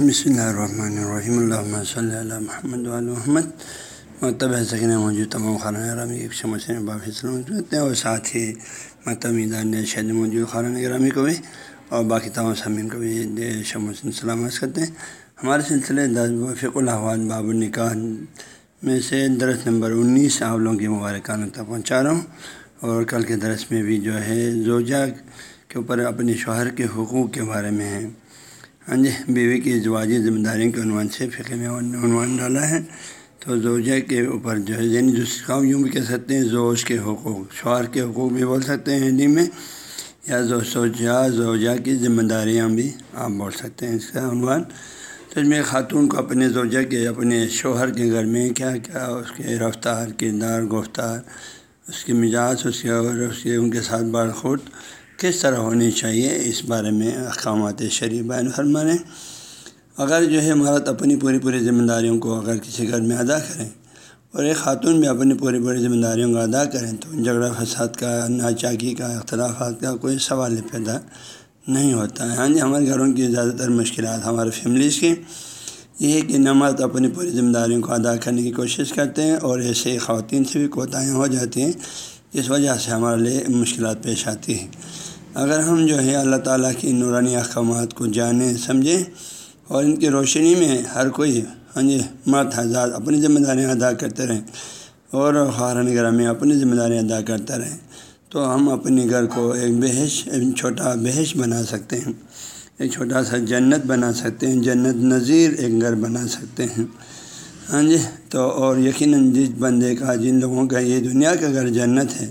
بسم اللہ الرحمن الرحیم اللہ صلی اللہ محمد محمد مکتب سکین موجود تمام خارن گرامی ایک شمس کرتے ہیں اور ساتھ ہی مکتب میدان شہد موجود خارن گرامی کو بھی اور باقی تمام سامعین کو بھی شمس سلامت کرتے ہیں ہمارے سلسلے دس فق الحوال باب النکاح میں سے درس نمبر انیس آپ لوگوں کی مبارکانہ تک پہنچا رہا ہوں اور کل کے درس میں بھی جو ہے زوجہ کے اوپر اپنے شوہر کے حقوق کے بارے میں ہے ہاں جی بیوی کی زواجی ذمہ داریوں کے عنوان سے فقہ میں عنوان ڈالا ہے۔ تو زوجہ کے اوپر جو ہے یعنی دوسرے کام یوں بھی کہہ سکتے ہیں، زوج کے حقوق، شوہر کے حقوق بھی بول سکتے ہیں ہندی میں، یا زوجہ زوجہ کی ذمہ داریاں بھی آپ بول سکتے ہیں اس کا عنوان۔ تو اس میں خاتون کو اپنے زوجہ کے، اپنے شوہر کے گھر میں کیا کیا اس کے رفتار، کردار، گفتار، اس کے مزاج اس کے اور اس کے ان کے ساتھ بارخود کس طرح ہونی چاہیے اس بارے میں احکامات شریف بیان فرمانے۔ اگر جو ہے مرد اپنی پوری پوری ذمہ داریوں کو اگر کسی گھر میں ادا کریں اور ایک خاتون بھی اپنی پوری پوری ذمہ داریوں کو ادا کریں تو جھگڑا فساد کا، ناچاکی کا، اختلافات کا کوئی سوال پیدا نہیں ہوتا۔ ہے ہاں جی ہمارے گھروں کی زیادہ تر مشکلات ہمارے فیملیز کی یہ ہے کہ نماز اپنی پوری ذمہ داریوں کو ادا کرنے کی کوشش کرتے ہیں اور ایسے خواتین سے بھی کوتاہیاں ہو جاتی ہیں۔ جس وجہ سے ہمارے لیے مشکلات پیش آتی ہیں۔ اگر ہم جو ہے اللہ تعالیٰ کی نورانی احکامات کو جانیں، سمجھیں اور ان کی روشنی میں ہر کوئی ہاں جی مرد، حضرات اپنی ذمہ داریاں ادا کرتے رہیں اور خارن گرہ میں اپنی ذمہ داریاں ادا کرتے رہیں، تو ہم اپنے گھر کو ایک بحث ایک چھوٹا بحث بنا سکتے ہیں۔ ایک چھوٹا سا جنت بنا سکتے ہیں، جنت نظیر ایک گھر بنا سکتے ہیں۔ ہاں جی تو اور یقیناً جس بندے کا، جن لوگوں کا یہ دنیا کا گھر جنت ہے،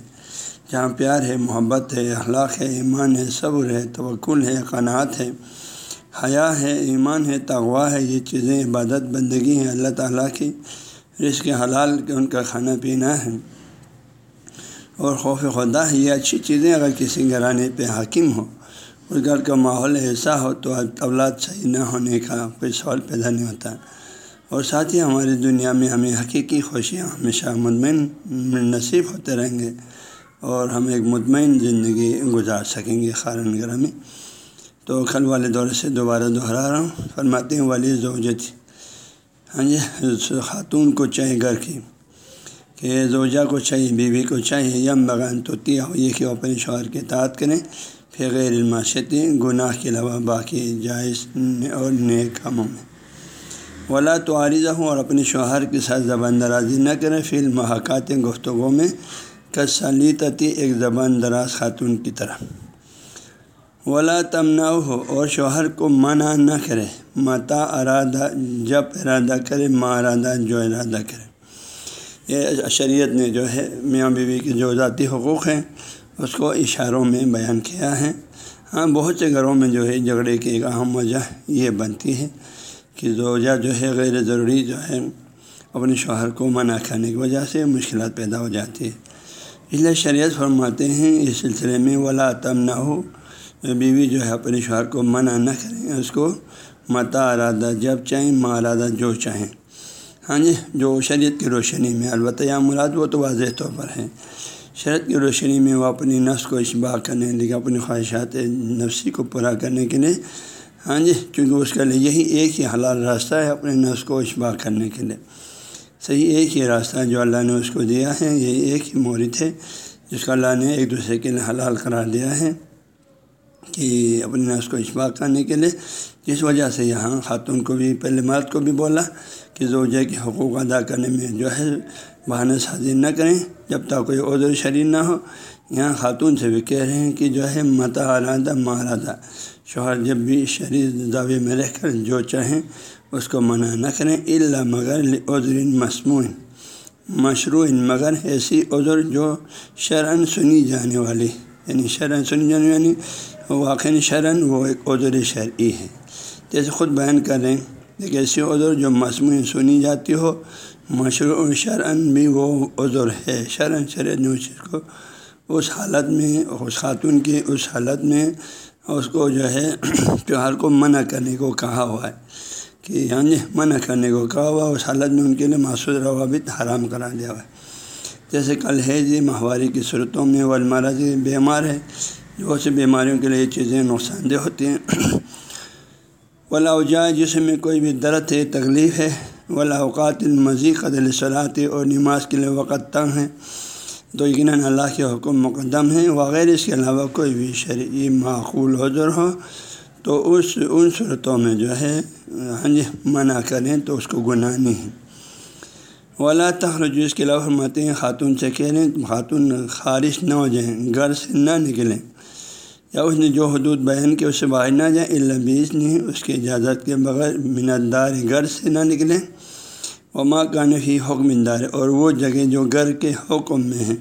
جہاں پیار ہے، محبت ہے، اخلاق ہے، ایمان ہے، صبر ہے، توکل ہے، قناعت ہے، حیا ہے، ایمان ہے تغوا ہے، یہ چیزیں عبادت، بندگی ہیں، اللہ تعالیٰ کی رزق حلال ان کا کھانا پینا ہے۔ اور خوف خدا ہے، یہ اچھی چیزیں اگر کسی گھرانے پہ حاکم ہو اس گھر کا ماحول ایسا ہو تو اولاد صحیح نہ ہونے کا کوئی سوال پیدا نہیں ہوتا۔ اور ساتھ ہی ہماری دنیا میں ہمیں حقیقی خوشیاں ہمیشہ مطمئن نصیب ہوتے رہیں گے اور ہم ایک مطمئن زندگی گزار سکیں گے خارن گرہ میں تو کل والے دور سے دوبارہ دہرا رہا ہوں۔ فرماتے ہیں والی زوجت. ہاں جی خاتون کو چاہیے گھر کی، کہ زوجہ کو چاہیے، بیوی کو چاہیے یم بغان تو تیا ہو یہ کہ وہ اپنے شوہر کے اطاعت کریں۔ پھر غیر الماشتی گناہ کے علاوہ باقی جائز اور نیک کاموں میں۔ ولا تو عارضہ ہوں اور اپنے شوہر کے ساتھ زبان درازی نہ کریں۔ فی المحاقات گفتگو میں، کسلیتتی ایک زبان دراز خاتون کی طرح۔ ولا تمنا ہو اور شوہر کو منع نہ کرے متا ارادہ، جب ارادہ کرے ماں ارادہ، جو ارادہ کرے یہ شریعت نے جو ہے، میاں بیوی کے جو ذاتی حقوق ہیں، اس کو اشاروں میں بیان کیا ہے۔ ہاں بہت سے گھروں میں جو ہے، جھگڑے کی ایک اہم وجہ یہ بنتی ہے۔ کہ زوجہ جو ہے غیر ضروری جو ہے اپنے شوہر کو منع کرنے کی وجہ سے مشکلات پیدا ہو جاتی ہے اس لیے شریعت فرماتے ہیں، اس سلسلے میں ولا تم نہ ہو بیوی جو ہے اپنے شوہر کو منع نہ کریں، اس کو متا ارادہ جب چاہیں ماں ارادہ جو چاہیں۔ ہاں جی جو شریعت کی روشنی میں، البتہ یا مراد وہ تو واضح طور پر ہیں شریعت کی روشنی میں وہ اپنی نفس کو اشباع کرنے لیے اپنی خواہشات نفسی کو پورا کرنے کے لیے ہاں جی کیونکہ اس کے لیے یہی ایک ہی حلال راستہ ہے اپنے نفس کو اشباع کرنے کے لیے۔ صحیح ایک ہی راستہ جو اللہ نے اس کو دیا ہے یہ ایک ہی مورد ہے جس کا اللہ نے ایک دوسرے کے لیے حلال قرار دیا ہے کہ اپنے نفس کو اشباع کرنے کے لیے۔ جس وجہ سے یہاں خاتون کو بھی، پہلے مرد کو بھی بولا کہ زوجہ کے حقوق ادا کرنے میں جو ہے بہانہ سازی نہ کریں جب تک کوئی عذر شریر نہ ہو۔ یہاں خاتون سے بھی کہہ رہے ہیں کہ جو ہے متا ارادہ مہارادہ شوہر جب بھی شریر دعوے میں رہ کر جو چاہیں اس کو منع نہ کریں اللہ مگر عذر مصنوع مشروع مگر ایسی عذر جو شرن سنی جانے والی۔ یعنی شرن سنی جانے یعنی واقع شرن وہ ایک عذر شرعی ہے۔ جیسے خود بیان کر رہے ہیں، ایک ایسی عذر جو مصنوع سنی جاتی ہو، مشروع شرن بھی وہ عذر ہے۔ شرن شرن اس چیز کو اس حالت میں، اس خاتون کی اس حالت میں اس کو جو ہے تیوہار کو منع کرنے کو کہا ہوا ہے کہ ہاں جی منع کرنے کو کہا ہوا اس حالت میں ان کے لیے محسوس روابط حرام کرا دیا ہوا ہے۔ جیسے کل ہے جی ماہواری کی صورتوں میں والمراضی بیمار ہے، بہت سی بیماریوں کے لیے یہ چیزیں نقصان دہ ہوتی ہیں۔ ولاجا جس میں کوئی بھی درد ہے، تکلیف ہے۔ ولاوقات المزی قدل صلاحت اور نماز کے لیے وقت تنگ ہے تو یقیناً اللہ کے حکم مقدم ہے وغیرہ اس کے علاوہ کوئی بھی شرعی معقول حضر ہو، تو اس، ان صورتوں میں جو ہے ہاں جی منع کریں تو اس کو گناہ نہیں۔ ہے ولا تخرج اس کے علاوہ فرماتے ہیں، خاتون سے کہہ رہے ہیں خاتون خارش نہ ہو جائیں، گھر سے نہ نکلیں۔ یا اس نے جو حدود بیان کی اس سے باہر نہ جائیں اللہ بیس نہیں اس کی اجازت کے بغیر، منت دار گھر سے نہ نکلیں۔ وما کانفی حکم دار، اور وہ جگہ جو گھر کے حکم میں ہیں،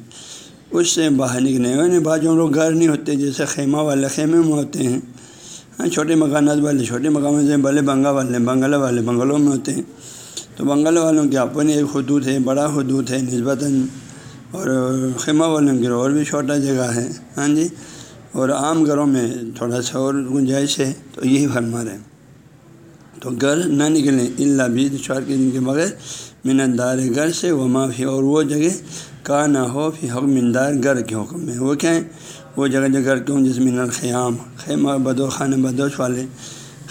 اس سے باہر نکلیں یعنی بعض لوگ گھر نہیں ہوتے، جیسے خیمہ والے خیمے میں ہوتے ہیں۔ ہاں چھوٹے مکانات والے، چھوٹے مکانات سے بڑے بنگا والے، بنگلہ والے بنگلوں میں ہوتے ہیں۔ تو بنگال والوں کے اپنے ایک حدود ہے، بڑا حدود ہے نسبتاً، اور خیمہ والوں کے اور بھی چھوٹا جگہ ہے۔ ہاں جی اور عام گھروں میں تھوڑا سا اور گنجائش ہے، تو یہی فرما رہے ہیں۔ تو گھر نہ نکلیں۔ اللہ بھی شوہر کے دن کے بغیر منت دار گھر سے وہ معافی اور وہ جگہ کا نہ ہو پھر حکم دار گھر کے حکم میں۔ وہ کیا ہے وہ جگہ جو گھر کیوں جس من الخیام خیمہ بدو، خانہ بدوش والے۔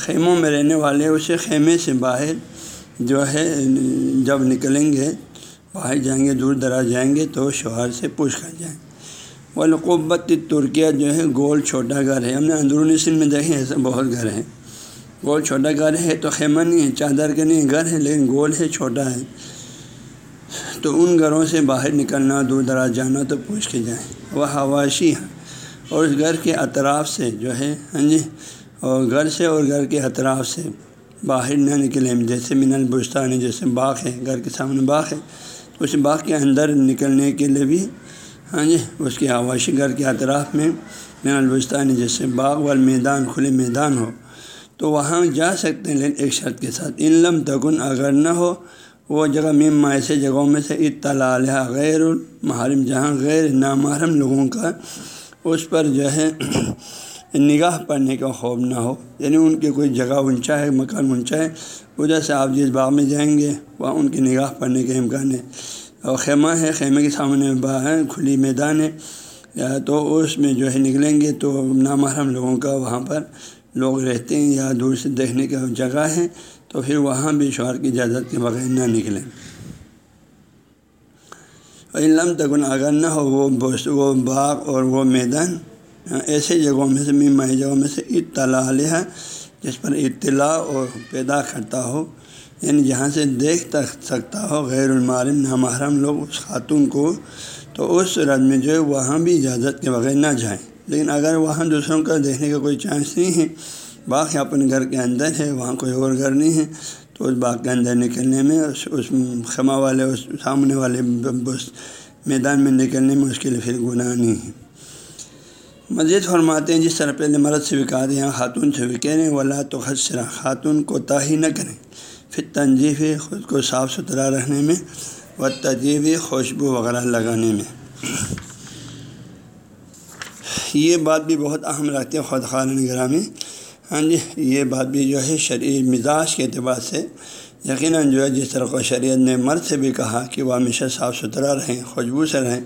خیموں میں رہنے والے اسے خیمے سے باہر جو ہے، جب نکلیں گے، باہر جائیں گے، دور دراز جائیں گے تو شوہر سے پوچھ کر جائیں۔ والقبت ترکیہ جو ہے، گول چھوٹا گھر ہے۔ ہم نے اندرونی سندھ میں دیکھے ایسا بہت گھر ہیں۔ گول چھوٹا گھر ہے تو خیمہ نہیں ہے، چادر کے نہیں، گھر ہے لیکن گول ہے، چھوٹا ہے۔ تو ان گھروں سے باہر نکلنا، دور دراز جانا تو پوچھ کے جائیں۔ وہ ہواشی ہے اور اس گھر کے اطراف سے جو ہے ہاں جی اور گھر سے اور گھر کے اطراف سے باہر نہ نکلیں۔ جیسے من البستان جیسے باغ ہے، گھر کے سامنے باغ ہے۔ تو اس باغ کے اندر نکلنے کے لیے بھی ہاں جی اس کے آواشی گھر کے اطراف میں من البستان جیسے باغ وال میدان کھلے میدان ہو۔ تو وہاں جا سکتے ہیں لیکن ایک شرط کے ساتھ۔ ان لم تکن اگر نہ ہو، وہ جگہ میم ایسے جگہوں میں سے اطلاع غیر المحرم، جہاں غیر نامحرم لوگوں کا اس پر جو ہے نگاہ پڑنے کا خوف نہ ہو۔ یعنی ان کی کوئی جگہ اونچا ہے، مکان اونچا ہے، ادھر سے آپ جس باغ میں جائیں گے، وہاں ان کی نگاہ پڑنے کا امکان ہے۔ اور خیمہ ہے، خیمے کے سامنے باغ ہے، کھلی میدان ہے۔ یا تو اس میں جو ہے نکلیں گے تو نامحرم لوگوں کا وہاں پر لوگ رہتے ہیں یا دور سے دیکھنے کا جگہ ہے تو پھر وہاں بھی شوہر کی اجازت کے بغیر نہ نکلیں۔ علم تکن اگر نہ ہو وہ وہ باغ اور وہ میدان، ایسے جگہوں میں سے مائی جگہوں میں سے اطلاع ہے، جس پر اطلاع اور پیدا کرتا ہو۔ یعنی جہاں سے دیکھ سکتا ہو، غیر المعلم، نامحرم لوگ اس خاتون کو، تو اس صورت میں جو ہے، وہاں بھی اجازت کے بغیر نہ جائیں۔ لیکن اگر وہاں دوسروں کا دیکھنے کا کوئی چانس نہیں ہے باغ اپنے گھر کے اندر ہے، وہاں کوئی اور گھر نہیں ہے، تو اس باغ کے اندر نکلنے میں، اس اس خما والے، اس سامنے والے میدان میں نکلنے میں اس کے لیے پھر گناہ نہیں ہے۔ مزید فرماتے ہیں، جس طرح پہلے مرد سے بھی کہا دیا خاتون سے بھی کہہ رہے ہیں، ولا تو خدشرہ خاتون کو تاہی نہ کریں۔ پھر تنظیف خود کو صاف ستھرا رکھنے میں و تجیب خوشبو وغیرہ لگانے میں۔ یہ بات بھی بہت اہم رکھتے ہیں خود خان گرامی ہاں جی یہ بات بھی جو ہے شرعی مزاج کے اعتبار سے یقیناً جو ہے جس طرح کو شریعت نے مرد سے بھی کہا کہ وہ ہمیشہ صاف ستھرا رہیں، خوشبو سے رہیں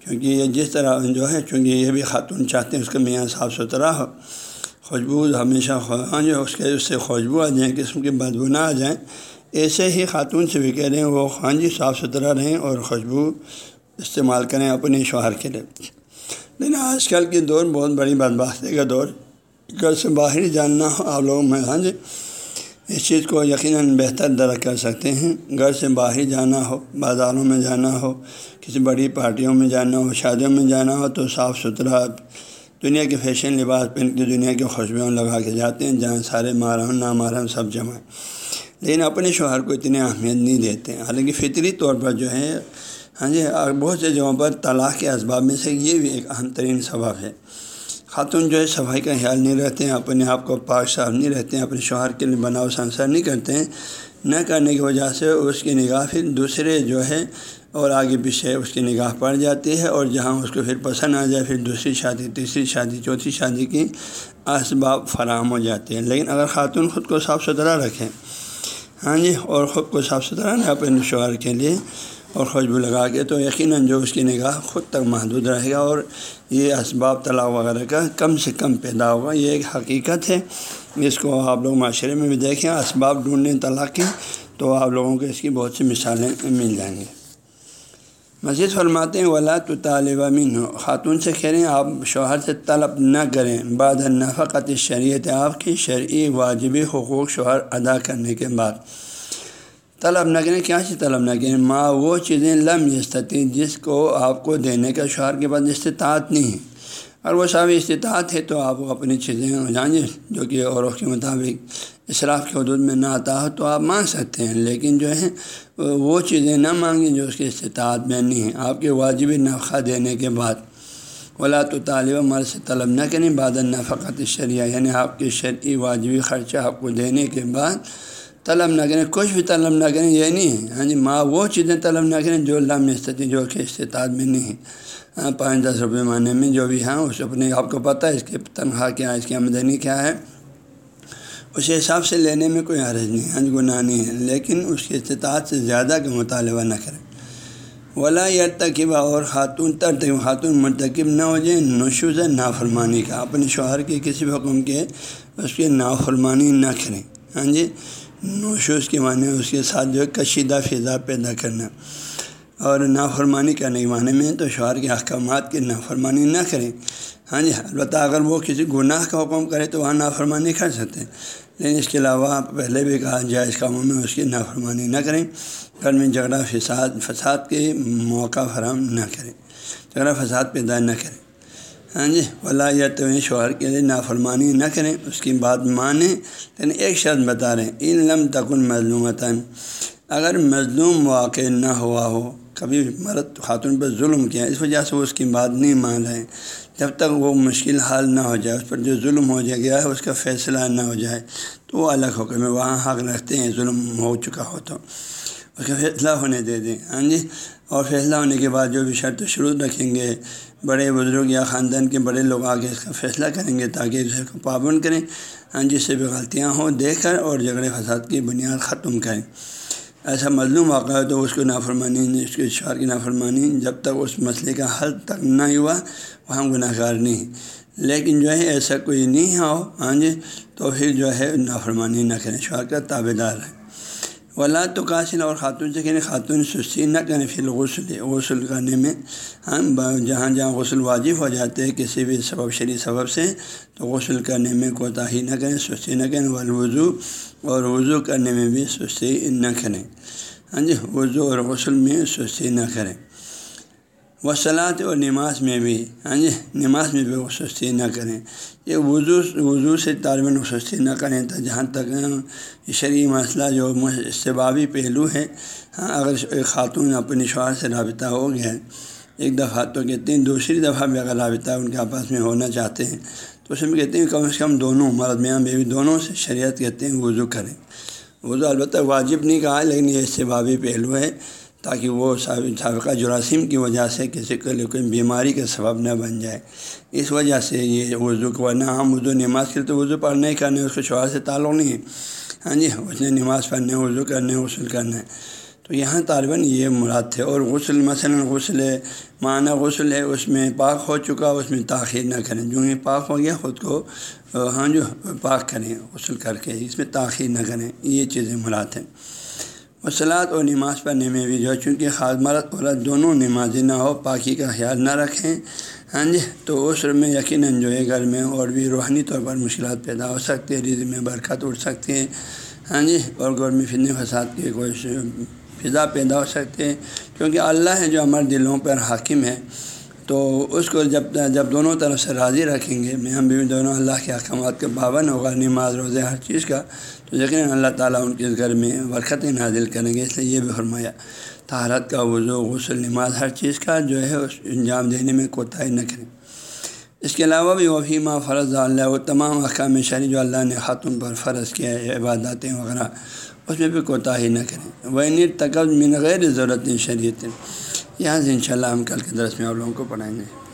کیونکہ یہ جس طرح جو ہے، چونکہ یہ بھی خاتون چاہتے ہیں اس کا میاں صاف ستھرا ہو۔ خوشبو ہمیشہ ہاں جو اس کے، اس سے خوشبو آ جائیں قسم کی بدبو نہ آ جائیں ایسے ہی خاتون سے بھی کہہ رہے ہیں وہ ہاں جی صاف ستھرا رہیں اور خوشبو استعمال کریں اپنے شوہر کے لیے۔ لیکن آج کل کے دور بہت بڑی بدبختی کا دور۔ گھر سے باہر جاننا ہو، آپ لوگوں میں ہاں جی اس چیز کو یقیناً بہتر درخت کر سکتے ہیں۔ گھر سے باہر جانا ہو، بازاروں میں جانا ہو، کسی بڑی پارٹیوں میں جانا ہو، شادیوں میں جانا ہو، تو صاف ستھرا دنیا کے فیشن لباس پہن کے، دنیا کے خوشبوؤں لگا کے جاتے ہیں، جہاں سارے مارہم نامارہم سب جمع لیکن اپنے شوہر کو اتنی اہمیت نہیں دیتے ہیں۔ حالانکہ فطری طور پر جو ہے ہاں جی بہت سے جگہوں پر طلاق کے اسباب میں سے یہ بھی ایک اہم ترین سبب ہے۔ خاتون جو ہے، صفائی کا خیال نہیں رہتے ہیں، اپنے آپ کو پاک صاف نہیں رہتے ہیں، اپنے شوہر کے لیے بناؤ سنسر نہیں کرتے ہیں۔ نہ کرنے کی وجہ سے اس کی نگاہ پھر دوسرے جو ہے، اور آگے پیچھے اس کی نگاہ پڑ جاتی ہے، اور جہاں اس کو پھر پسند آ جائے، پھر دوسری شادی، تیسری شادی، چوتھی شادی کی اسباب فراہم ہو جاتے ہیں۔ لیکن اگر خاتون خود کو صاف ستھرا رکھیں ہاں جی اور خود کو صاف ستھرا رہے اپنے شوہر کے لیے اور خوشبو لگا کے تو یقیناً جو اس کی نگاہ خود تک محدود رہے گا اور یہ اسباب طلاق وغیرہ کا کم سے کم پیدا ہوگا، یہ ایک حقیقت ہے۔ جس کو آپ لوگ معاشرے میں بھی دیکھیں، اسباب ڈھونڈیں طلاق کے، تو آپ لوگوں کو اس کی بہت سی مثالیں مل جائیں گی۔ مزید فرماتے ہیں، ولا تو طالب امین ہو خاتون سے کہہ رہے ہیں، آپ شوہر سے طلب نہ کریں۔ بعد نفقت شریعت آپ کی شرعی واجبی حقوق شوہر ادا کرنے کے بعد۔ طلب نہ کریں کیا چیز طلب نہ کریں ماں، وہ چیزیں لم یستتی جس کو آپ کو دینے کا شوہر کے بعد استطاعت نہیں ہے۔ اور وہ صاحب استطاعت ہے تو آپ اپنی چیزیں جانیں، جو کہ عوروں کے مطابق اصراف کے حدود میں نہ آتا ہو تو آپ مانگ سکتے ہیں۔ لیکن جو ہے، وہ چیزیں نہ مانگیں جو اس کی استطاعت میں نہیں ہیں آپ کے واجب نفقہ دینے کے بعد۔ ولا تو طالب مرض سے طلب نہ کریں بعد نفقت شریعہ یعنی آپ کے شرعی واجبی خرچہ آپ کو دینے کے بعد طلب نہ کریں کچھ بھی طلب نہ کریں یہ نہیں ہے۔ ہاں جی ماں وہ چیزیں طلب نہ کریں جو اللہ میں استطی جو کہ استطاعت میں نہیں ہے ہاں پانچ دس روپئے معنی میں جو بھی ہاں اس اپنے آپ کو پتہ ہے، اس کی تنخواہ کیا ہے، اس کی آمدنی کیا ہے۔ اس حساب سے لینے میں کوئی حرض نہیں ہنج گناہ نہیں ہے۔ لیکن اس کی استطاعت سے زیادہ کا مطالبہ نہ کریں ولا یا اور خاتون ترتب خاتون مرتکب نہ ہو جائیں نشوز نافرمانی کا۔ اپنے شوہر کے کسی بھی حکم کے، اس کی نافرمانی نہ کریں۔ ہاں جی نوشوز کے معنی اس کے ساتھ جو ہے کشیدہ فضا پیدا کرنا اور نافرمانی کرنے کے معنی میں تو شوہر کے احکامات کی نافرمانی نہ کریں۔ ہاں جی البتہ اگر وہ کسی گناہ کا حکم کرے تو وہاں نافرمانی کر سکتے ہیں۔ لیکن اس کے علاوہ پہلے بھی کہا، جائز کاموں میں اس کی نافرمانی نہ کریں۔ گھر میں جھگڑا، فساد فساد کے موقع فراہم نہ کریں۔ جھگڑا، فساد پیدا نہ کریں۔ ہاں جی ولا یا تو شوہر کے لیے نافرمانی نہ کریں، اس کی بات مانیں، لیکن ایک شرط بتا رہے ہیں ان لم تکن مظلومتاً اگر مظلوم واقع نہ ہوا ہو، کبھی مرد خاتون پر ظلم کیا اس وجہ سے وہ اس کی بات نہیں مان رہے جب تک وہ مشکل حال نہ ہو جائے، اس پر جو ظلم ہو جائے، گیا ہے، اس کا فیصلہ نہ ہو جائے، تو وہ الگ ہو کر میں وہاں حق رکھتے ہیں، ظلم ہو چکا ہو تو، اس کا فیصلہ ہونے دے دیں۔ ہاں جی اور فیصلہ ہونے کے بعد جو بھی شرط شروع رکھیں گے، بڑے بزرگ یا خاندان کے بڑے لوگ آگے اس کا فیصلہ کریں گے تاکہ اسے کو پابند کریں ہاں جی، جس سے بھی غلطیاں ہوں، دیکھ کر اور جھگڑے فساد کی بنیاد ختم کریں۔ ایسا مظلوم واقع ہے تو اس کو نافرمانی، اس کے اشعار کی نافرمانی جب تک اس مسئلے کا حل تک نہ ہوا وہاں گناہ گار نہیں لیکن جو ہے، ایسا کوئی نہیں ہو ہاں جی تو پھر جو ہے، نافرمانی نہ کریں، شوہر کا تابے دار ہے ولا تو قاصل اور خاتون سے کہیں خاتون سستی نہ کریں پھر غسل غسل کرنے میں ہم جہاں جہاں غسل واجب ہو جاتے ہیں، کسی بھی سبب، شریع سبب سے، تو غسل کرنے میں کوتاہی نہ کریں، سستی نہ کریں والوضو اور وضو کرنے میں بھی سستی نہ کریں۔ ہاں جی وضو اور غسل میں سستی نہ کریں۔ وصلاۃ اور نماز میں بھی ہاں جی؟ نماز میں بھی وہ سستی نہ کریں۔ یہ وضو وضو سے طالب سستی نہ کریں تو جہاں تک ہاں، شرعی مسئلہ جو استبابی پہلو ہے ہاں اگر خاتون اپنی شوہر سے رابطہ ہو گیا ہے ایک دفعہ تو کہتے ہیں، دوسری دفعہ بھی اگر رابطہ ان کے آپس میں ہونا چاہتے ہیں، تو اس میں کہتے ہیں کم از کم دونوں مرد میاں بیوی دونوں سے شریعت کہتے ہیں وضو کریں۔ وضو البتہ واجب نہیں کہا لیکن یہ استبابی پہلو ہے۔ تاکہ وہ سابقہ جراثیم کی وجہ سے کسی کے لیے کوئی بیماری کا سبب نہ بن جائے۔ اس وجہ سے یہ وضو کو ورنہ ہم وضو، نماز کے تو وضو پڑھنے ہی کرنے اس کو شوہر سے تعلق نہیں ہے۔ ہاں جی اس نے نماز پڑھنے وضو کرنے غسل کرنا ہے۔ تو یہاں طالباً یہ مراد تھے۔ اور غسل، مثلا غسل ہے معنی غسل ہے، اس میں پاک ہو چکا، اس میں تاخیر نہ کریں۔ جو یہ پاک ہو گیا، خود کو ہاں جو پاک کریں، غسل کر کے اس میں تاخیر نہ کریں۔ یہ چیزیں مراد ہیں۔ وصلاۃ اور نماز پڑھنے میں بھی جو ہے، چونکہ خاص مرد عورت دونوں نمازی نہ ہو، پاکی کا خیال نہ رکھیں۔ ہاں جی تو اس میں یقیناً جو ہے، گھر میں اور بھی روحانی طور پر مشکلات پیدا ہو سکتی ہیں رض میں برکت اٹھ سکتی ہے ہاں جی اور گھر میں فتنے فساد کی کوئی فضا پیدا ہو سکتے ہیں۔ کیونکہ اللہ ہے جو ہمارے دلوں پر حاکم ہے۔ تو اس کو جب جب دونوں طرف سے راضی رکھیں گے، میں ہم بھی دونوں اللہ کے احکامات کے پابند ہوگا، نماز، روزے، ہر چیز کا، تو یقیناً اللہ تعالیٰ ان کے گھر میں برکت نازل کریں گے۔ اس لیے یہ بھی فرمایا تہارت کا وضو، غسل، نماز، ہر چیز کا جو ہے، اس انجام دینے میں کوتاہی نہ کریں۔ اس کے علاوہ بھی وفیمہ فرض اللہ، وہ تمام احکام شرح جو اللہ نے خاتون پر فرض کیا ہے عباداتیں وغیرہ، اس میں بھی کوتاہی نہ کریں۔ وہ تقب من غیر ضرورت شریعت یہاں سے انشاءاللہ ہم کل کے درس میں آپ لوگوں کو پڑھائیں گے۔